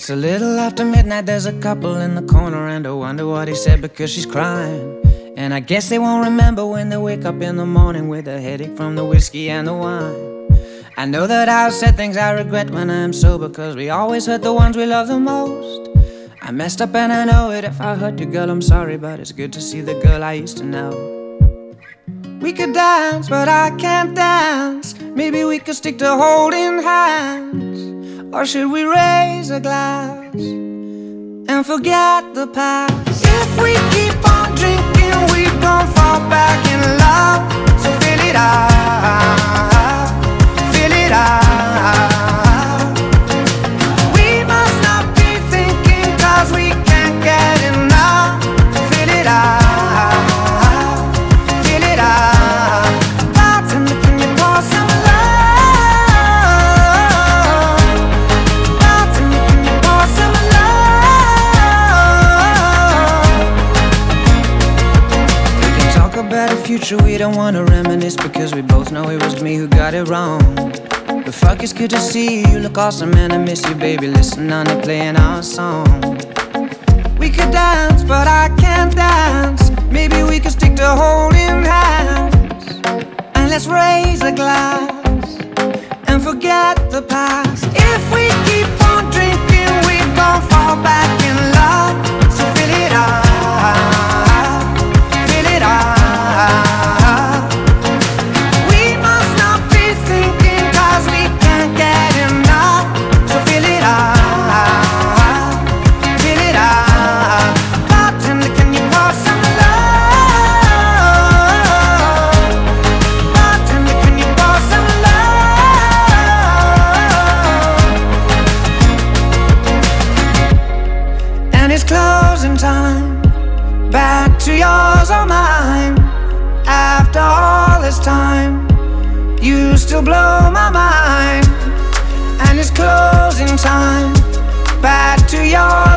It's a little after midnight, there's a couple in the corner, and I wonder what he said because she's crying. And I guess they won't remember when they wake up in the morning with a headache from the whiskey and the wine. I know that I've said things I regret when I'm sober, cause we always hurt the ones we love the most. I messed up and I know it. If I hurt you, girl, I'm sorry, but it's good to see the girl I used to know. We could dance, but I can't dance. Maybe we could stick to holding hands. Or should we raise a glass and forget the past? If we keep on drinking, we gon' fall back in love. Future we don't wanna reminisce because we both know it was me who got it wrong. But fuck, it's good to see you. Look awesome, and I miss you, baby. Listen on to playing our song. We could dance, but I can't dance. Maybe we could stick to holding hands. And let's raise a glass and forget the past. It's closing time. Back to yours or mine. After all this time, you still blow my mind. And it's closing time. Back to yours